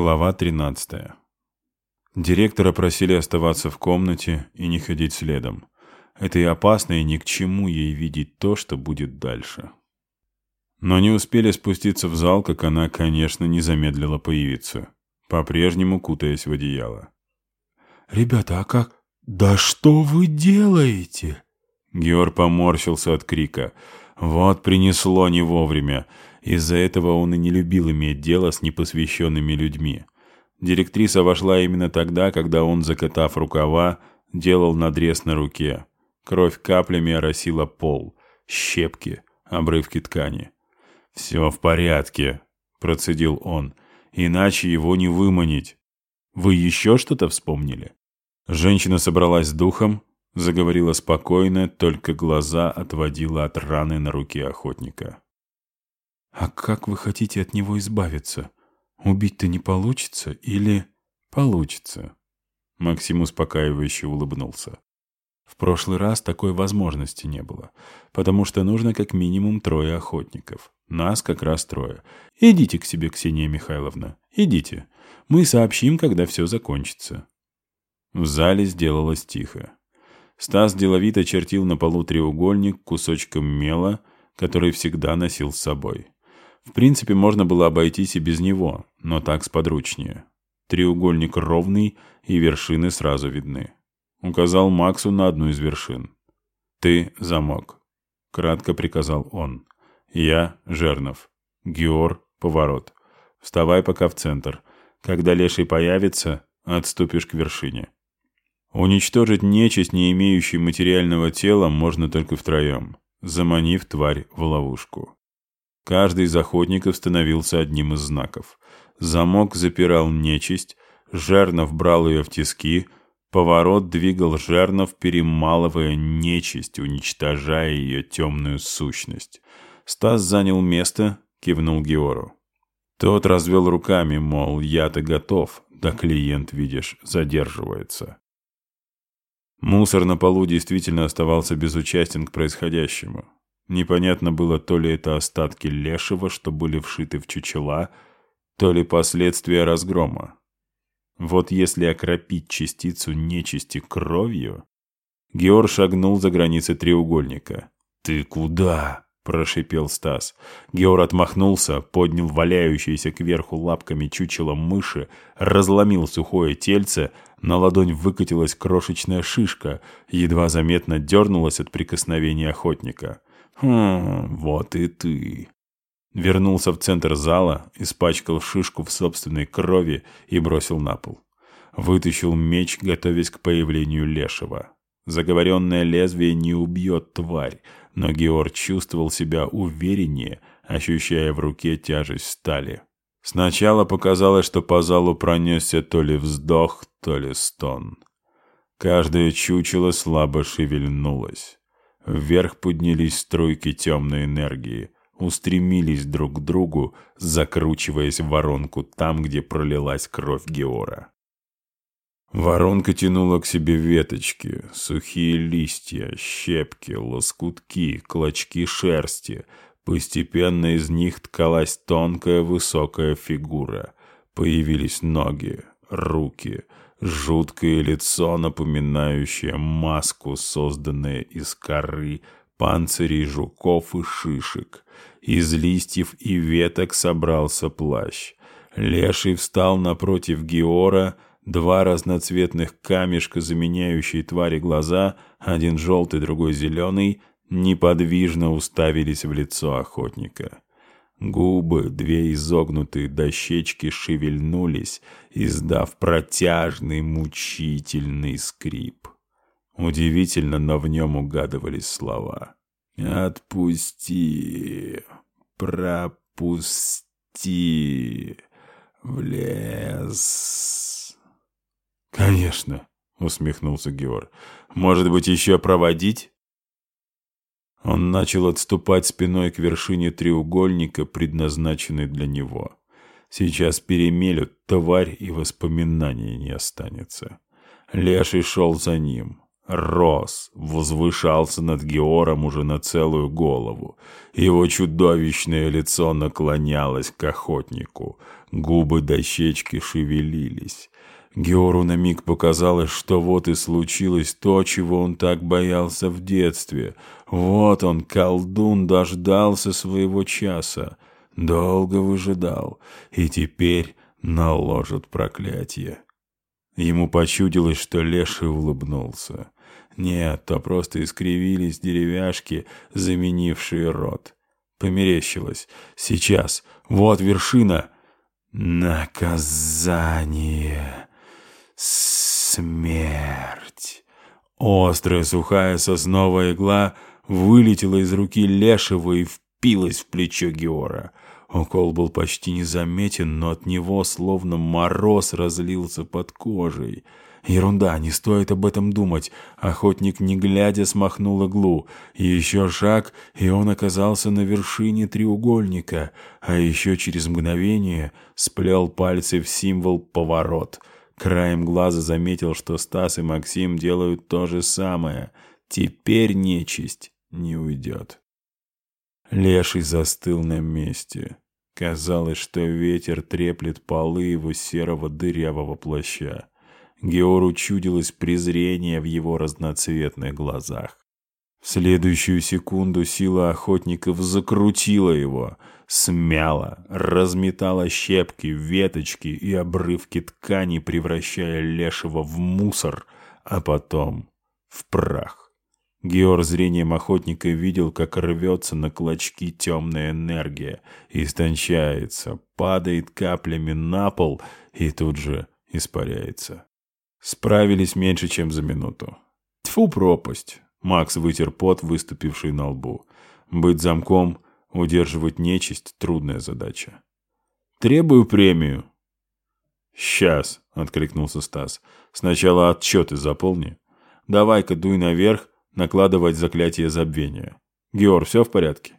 Глава 13. Директора просили оставаться в комнате и не ходить следом. Это и опасно, и ни к чему ей видеть то, что будет дальше. Но не успели спуститься в зал, как она, конечно, не замедлила появиться, по-прежнему кутаясь в одеяло. «Ребята, а как? Да что вы делаете?» Георг поморщился от крика. Вот принесло не вовремя. Из-за этого он и не любил иметь дело с непосвященными людьми. Директриса вошла именно тогда, когда он, закатав рукава, делал надрез на руке. Кровь каплями оросила пол, щепки, обрывки ткани. «Все в порядке», — процедил он, — «иначе его не выманить. Вы еще что-то вспомнили?» Женщина собралась с духом, заговорила спокойно, только глаза отводила от раны на руке охотника. «А как вы хотите от него избавиться? Убить-то не получится или...» «Получится», — Максим успокаивающе улыбнулся. В прошлый раз такой возможности не было, потому что нужно как минимум трое охотников. Нас как раз трое. Идите к себе, Ксения Михайловна, идите. Мы сообщим, когда все закончится. В зале сделалось тихо. Стас деловито чертил на полу треугольник кусочком мела, который всегда носил с собой. В принципе, можно было обойтись и без него, но так сподручнее. Треугольник ровный, и вершины сразу видны. Указал Максу на одну из вершин. «Ты — замок», — кратко приказал он. «Я — Жернов. Геор — поворот. Вставай пока в центр. Когда леший появится, отступишь к вершине». Уничтожить нечисть, не имеющую материального тела, можно только втроем, заманив тварь в ловушку. Каждый из охотников становился одним из знаков. Замок запирал нечисть, Жернов брал ее в тиски, поворот двигал Жернов, перемалывая нечисть, уничтожая ее темную сущность. Стас занял место, кивнул Геору. Тот развел руками, мол, я-то готов, да клиент, видишь, задерживается. Мусор на полу действительно оставался безучастен к происходящему. Непонятно было, то ли это остатки лешего, что были вшиты в чучела, то ли последствия разгрома. Вот если окропить частицу нечисти кровью... Геор шагнул за границы треугольника. «Ты куда?» – прошипел Стас. Геор отмахнулся, поднял валяющиеся кверху лапками чучело мыши, разломил сухое тельце, на ладонь выкатилась крошечная шишка, едва заметно дернулась от прикосновения охотника. «Хм, вот и ты». Вернулся в центр зала, испачкал шишку в собственной крови и бросил на пол. Вытащил меч, готовясь к появлению лешего. Заговоренное лезвие не убьет тварь, но Георг чувствовал себя увереннее, ощущая в руке тяжесть стали. Сначала показалось, что по залу пронесся то ли вздох, то ли стон. Каждое чучело слабо шевельнулось. Вверх поднялись струйки темной энергии, устремились друг к другу, закручиваясь в воронку там, где пролилась кровь Геора. Воронка тянула к себе веточки, сухие листья, щепки, лоскутки, клочки шерсти — Постепенно из них ткалась тонкая высокая фигура. Появились ноги, руки, жуткое лицо, напоминающее маску, созданное из коры, панцирей жуков и шишек. Из листьев и веток собрался плащ. Леший встал напротив Геора, два разноцветных камешка, заменяющие твари глаза, один желтый, другой зеленый, неподвижно уставились в лицо охотника. Губы, две изогнутые дощечки, шевельнулись, издав протяжный мучительный скрип. Удивительно, но в нем угадывались слова. «Отпусти, пропусти в лес». «Конечно», — усмехнулся Георг. «Может быть, еще проводить?» Он начал отступать спиной к вершине треугольника, предназначенной для него. Сейчас перемелют тварь, и воспоминаний не останется. Леший шел за ним. рос, возвышался над Геором уже на целую голову. Его чудовищное лицо наклонялось к охотнику, губы дощечки шевелились. Геору на миг показалось, что вот и случилось то, чего он так боялся в детстве. Вот он, колдун, дождался своего часа. Долго выжидал, и теперь наложит проклятие. Ему почудилось, что Леший улыбнулся. Нет, то просто искривились деревяшки, заменившие рот. Померещилось. Сейчас. Вот вершина. Наказание. Смерть. Острая сухая сосновая игла вылетела из руки Лешего и впилась в плечо Геора. Укол был почти незаметен, но от него словно мороз разлился под кожей. Ерунда, не стоит об этом думать. Охотник, не глядя, смахнул иглу. Еще шаг, и он оказался на вершине треугольника, а еще через мгновение сплел пальцы в символ «поворот». Краем глаза заметил, что Стас и Максим делают то же самое. Теперь нечисть не уйдет. Леший застыл на месте. Казалось, что ветер треплет полы его серого дырявого плаща. Геору чудилось презрение в его разноцветных глазах. В следующую секунду сила охотников закрутила его, смяла, разметала щепки, веточки и обрывки ткани, превращая лешего в мусор, а потом в прах. Геор зрением охотника видел, как рвется на клочки темная энергия, истончается, падает каплями на пол и тут же испаряется. Справились меньше, чем за минуту. Тьфу, пропасть! Макс вытер пот, выступивший на лбу. Быть замком, удерживать нечисть — трудная задача. «Требую премию». «Сейчас», — откликнулся Стас. «Сначала отчеты заполни. Давай-ка дуй наверх, накладывать заклятие забвения. «Геор, все в порядке?»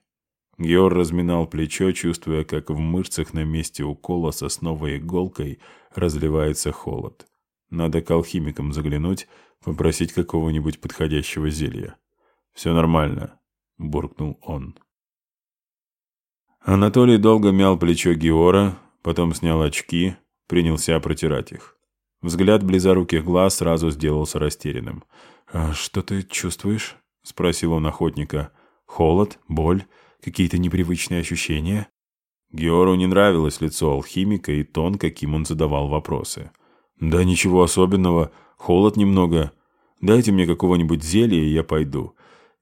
Геор разминал плечо, чувствуя, как в мышцах на месте укола сосновой иголкой разливается холод. Надо к алхимикам заглянуть, попросить какого-нибудь подходящего зелья. «Все нормально», — буркнул он. Анатолий долго мял плечо Геора, потом снял очки, принялся протирать их. Взгляд близоруких глаз сразу сделался растерянным. «А что ты чувствуешь?» — спросил он охотника. «Холод? Боль? Какие-то непривычные ощущения?» Геору не нравилось лицо алхимика и тон, каким он задавал вопросы. «Да ничего особенного. Холод немного. Дайте мне какого-нибудь зелья, и я пойду».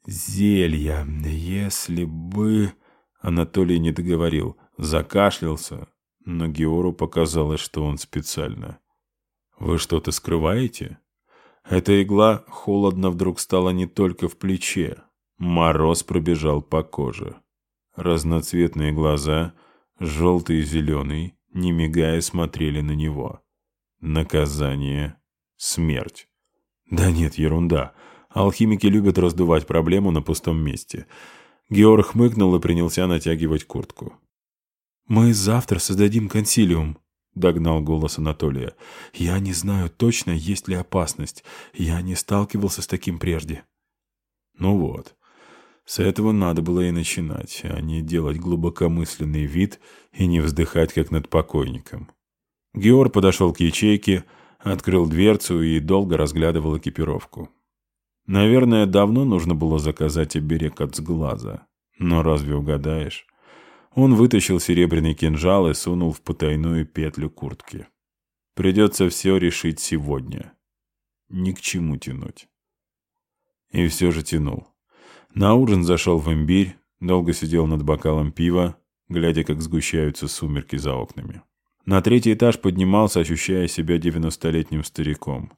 «Зелья. Если бы...» Анатолий не договорил. Закашлялся, но Геору показалось, что он специально. «Вы что-то скрываете?» Эта игла холодно вдруг стала не только в плече. Мороз пробежал по коже. Разноцветные глаза, желтый и зеленый, не мигая, смотрели на него. Наказание — смерть. Да нет, ерунда. Алхимики любят раздувать проблему на пустом месте. Георг хмыкнул и принялся натягивать куртку. «Мы завтра создадим консилиум», догнал голос Анатолия. «Я не знаю точно, есть ли опасность. Я не сталкивался с таким прежде». «Ну вот. С этого надо было и начинать, а не делать глубокомысленный вид и не вздыхать, как над покойником». Геор подошел к ячейке, открыл дверцу и долго разглядывал экипировку. Наверное, давно нужно было заказать оберег от сглаза. Но разве угадаешь? Он вытащил серебряный кинжал и сунул в потайную петлю куртки. Придется все решить сегодня. Ни к чему тянуть. И все же тянул. На ужин зашел в имбирь, долго сидел над бокалом пива, глядя, как сгущаются сумерки за окнами. На третий этаж поднимался, ощущая себя девяностолетним стариком.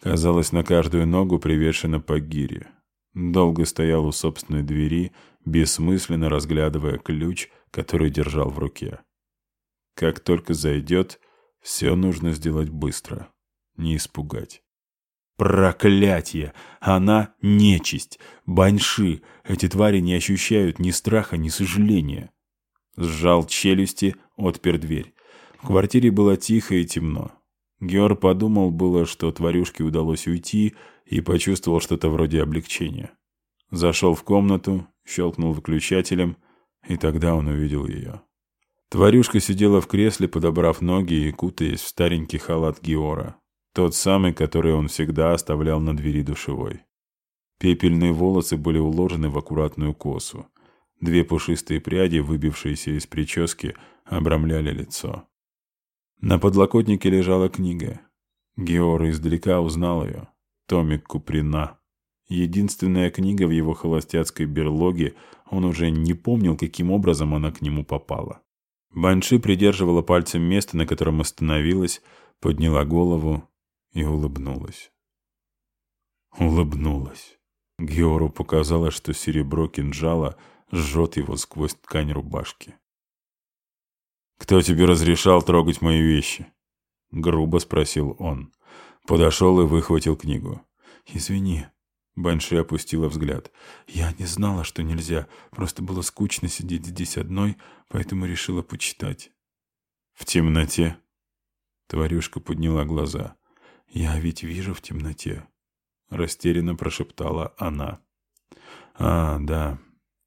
Казалось, на каждую ногу привешена по гире. Долго стоял у собственной двери, бессмысленно разглядывая ключ — который держал в руке. Как только зайдет, все нужно сделать быстро, не испугать. Проклятие! Она — нечисть! Баньши! Эти твари не ощущают ни страха, ни сожаления. Сжал челюсти, отпер дверь. В квартире было тихо и темно. Геор подумал было, что тварюшке удалось уйти, и почувствовал что-то вроде облегчения. Зашел в комнату, щелкнул выключателем, и тогда он увидел ее. Тварюшка сидела в кресле, подобрав ноги и кутаясь в старенький халат Геора. Тот самый, который он всегда оставлял на двери душевой. Пепельные волосы были уложены в аккуратную косу. Две пушистые пряди, выбившиеся из прически, обрамляли лицо. На подлокотнике лежала книга. Геор издалека узнал ее. Томик Куприна. Единственная книга в его холостяцкой берлоге, он уже не помнил, каким образом она к нему попала. Банши придерживала пальцем место, на котором остановилась, подняла голову и улыбнулась. Улыбнулась. Геору показалось, что серебро кинжала жжет его сквозь ткань рубашки. «Кто тебе разрешал трогать мои вещи?» — грубо спросил он. Подошел и выхватил книгу. «Извини». Банши опустила взгляд. «Я не знала, что нельзя. Просто было скучно сидеть здесь одной, поэтому решила почитать». «В темноте?» Тварюшка подняла глаза. «Я ведь вижу в темноте», — растерянно прошептала она. «А, да».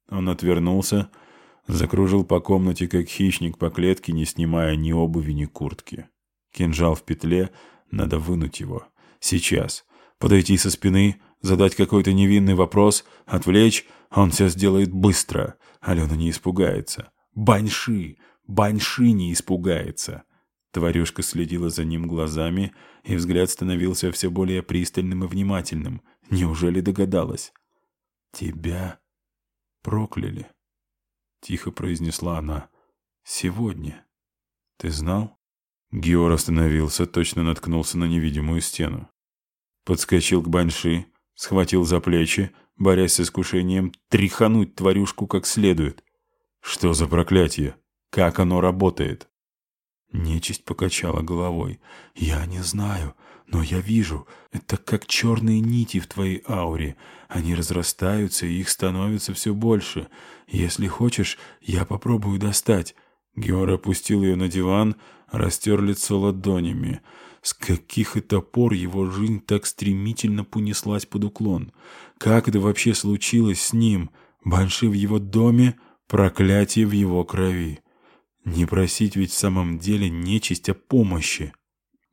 Он отвернулся, — Закружил по комнате, как хищник по клетке, не снимая ни обуви, ни куртки. Кинжал в петле, надо вынуть его. Сейчас. Подойти со спины, задать какой-то невинный вопрос, отвлечь. Он все сделает быстро. Алена не испугается. Баньши! Баньши не испугается. Тварюшка следила за ним глазами, и взгляд становился все более пристальным и внимательным. Неужели догадалась? «Тебя прокляли», Тихо произнесла она. «Сегодня. Ты знал?» Геор остановился, точно наткнулся на невидимую стену. Подскочил к Банши, схватил за плечи, борясь с искушением тряхануть тварюшку как следует. Что за проклятие? Как оно работает? Нечисть покачала головой. «Я не знаю, но я вижу. Это как черные нити в твоей ауре. Они разрастаются, и их становится все больше. Если хочешь, я попробую достать». Геор опустил ее на диван, растер лицо ладонями. С каких это пор его жизнь так стремительно понеслась под уклон? Как это вообще случилось с ним? Банши в его доме, проклятие в его крови. Не просить ведь в самом деле нечисть о помощи.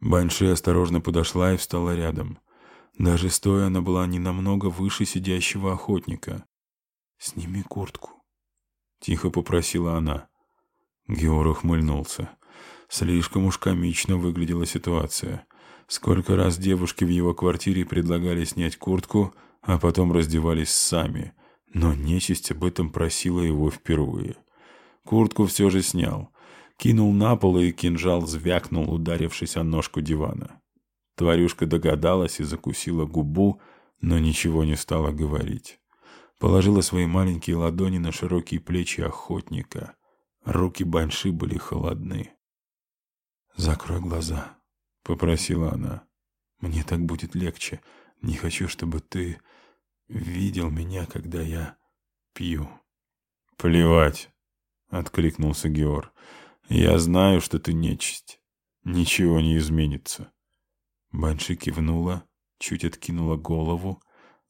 Банши осторожно подошла и встала рядом. Даже стоя она была не намного выше сидящего охотника. «Сними куртку», — тихо попросила она. Геор ухмыльнулся. Слишком уж комично выглядела ситуация. Сколько раз девушки в его квартире предлагали снять куртку, а потом раздевались сами. Но нечисть об этом просила его впервые. Куртку все же снял. Кинул на пол, и кинжал звякнул, ударившись о ножку дивана. Тварюшка догадалась и закусила губу, но ничего не стала говорить. Положила свои маленькие ладони на широкие плечи охотника. Руки Банши были холодны. «Закрой глаза», — попросила она. «Мне так будет легче. Не хочу, чтобы ты видел меня, когда я пью». «Плевать», — откликнулся Геор. «Я знаю, что ты нечисть. Ничего не изменится». Банши кивнула, чуть откинула голову,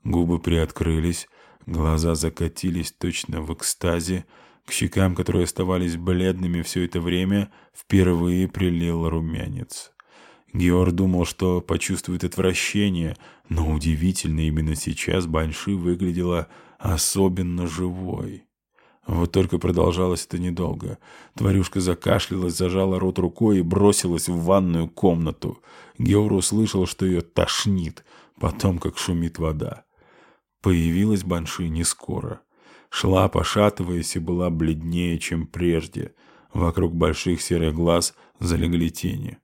губы приоткрылись, глаза закатились точно в экстазе, к щекам, которые оставались бледными все это время, впервые прилил румянец. Геор думал, что почувствует отвращение, но удивительно, именно сейчас Банши выглядела особенно живой. Вот только продолжалось это недолго. Тварюшка закашлялась, зажала рот рукой и бросилась в ванную комнату. Геор услышал, что ее тошнит, потом как шумит вода. Появилась Банши не скоро. Шла, пошатываясь, и была бледнее, чем прежде. Вокруг больших серых глаз залегли тени.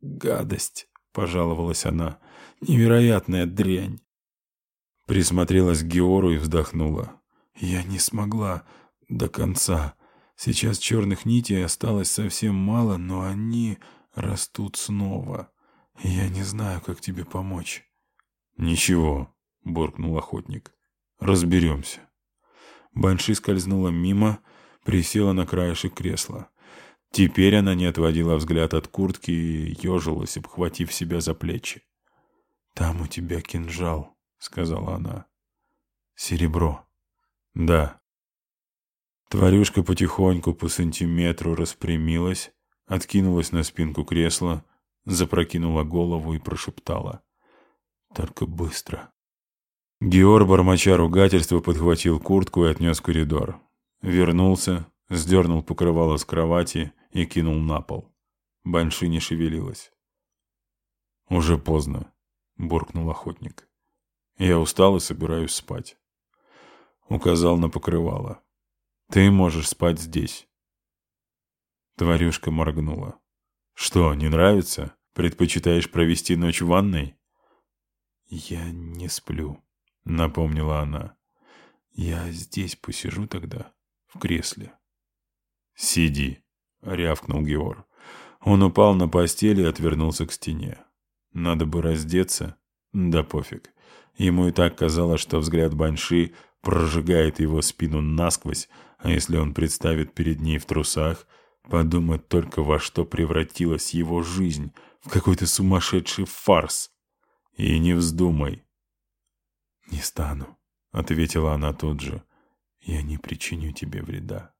«Гадость!» — пожаловалась она. «Невероятная дрянь!» Присмотрелась к Геору и вздохнула. «Я не смогла до конца. Сейчас черных нитей осталось совсем мало, но они растут снова. Я не знаю, как тебе помочь». «Ничего», — буркнул охотник. «Разберемся». Банши скользнула мимо, присела на краешек кресла. Теперь она не отводила взгляд от куртки и ежилась, обхватив себя за плечи. «Там у тебя кинжал», — сказала она. «Серебро». «Да». Тварюшка потихоньку по сантиметру распрямилась, откинулась на спинку кресла, запрокинула голову и прошептала. «Только быстро». Геор, бормоча ругательства, подхватил куртку и отнес в коридор. Вернулся, сдернул покрывало с кровати и кинул на пол. Банши не шевелилась. «Уже поздно», — буркнул охотник. «Я устал и собираюсь спать». Указал на покрывало. «Ты можешь спать здесь». Тварюшка моргнула. «Что, не нравится? Предпочитаешь провести ночь в ванной?» «Я не сплю», — напомнила она. «Я здесь посижу тогда, в кресле». «Сиди», — рявкнул Геор. Он упал на постель и отвернулся к стене. Надо бы раздеться. Да пофиг. Ему и так казалось, что взгляд Банши прожигает его спину насквозь, а если он представит перед ней в трусах, подумает только во что превратилась его жизнь, в какой-то сумасшедший фарс. И не вздумай. «Не стану», — ответила она тут же. «Я не причиню тебе вреда».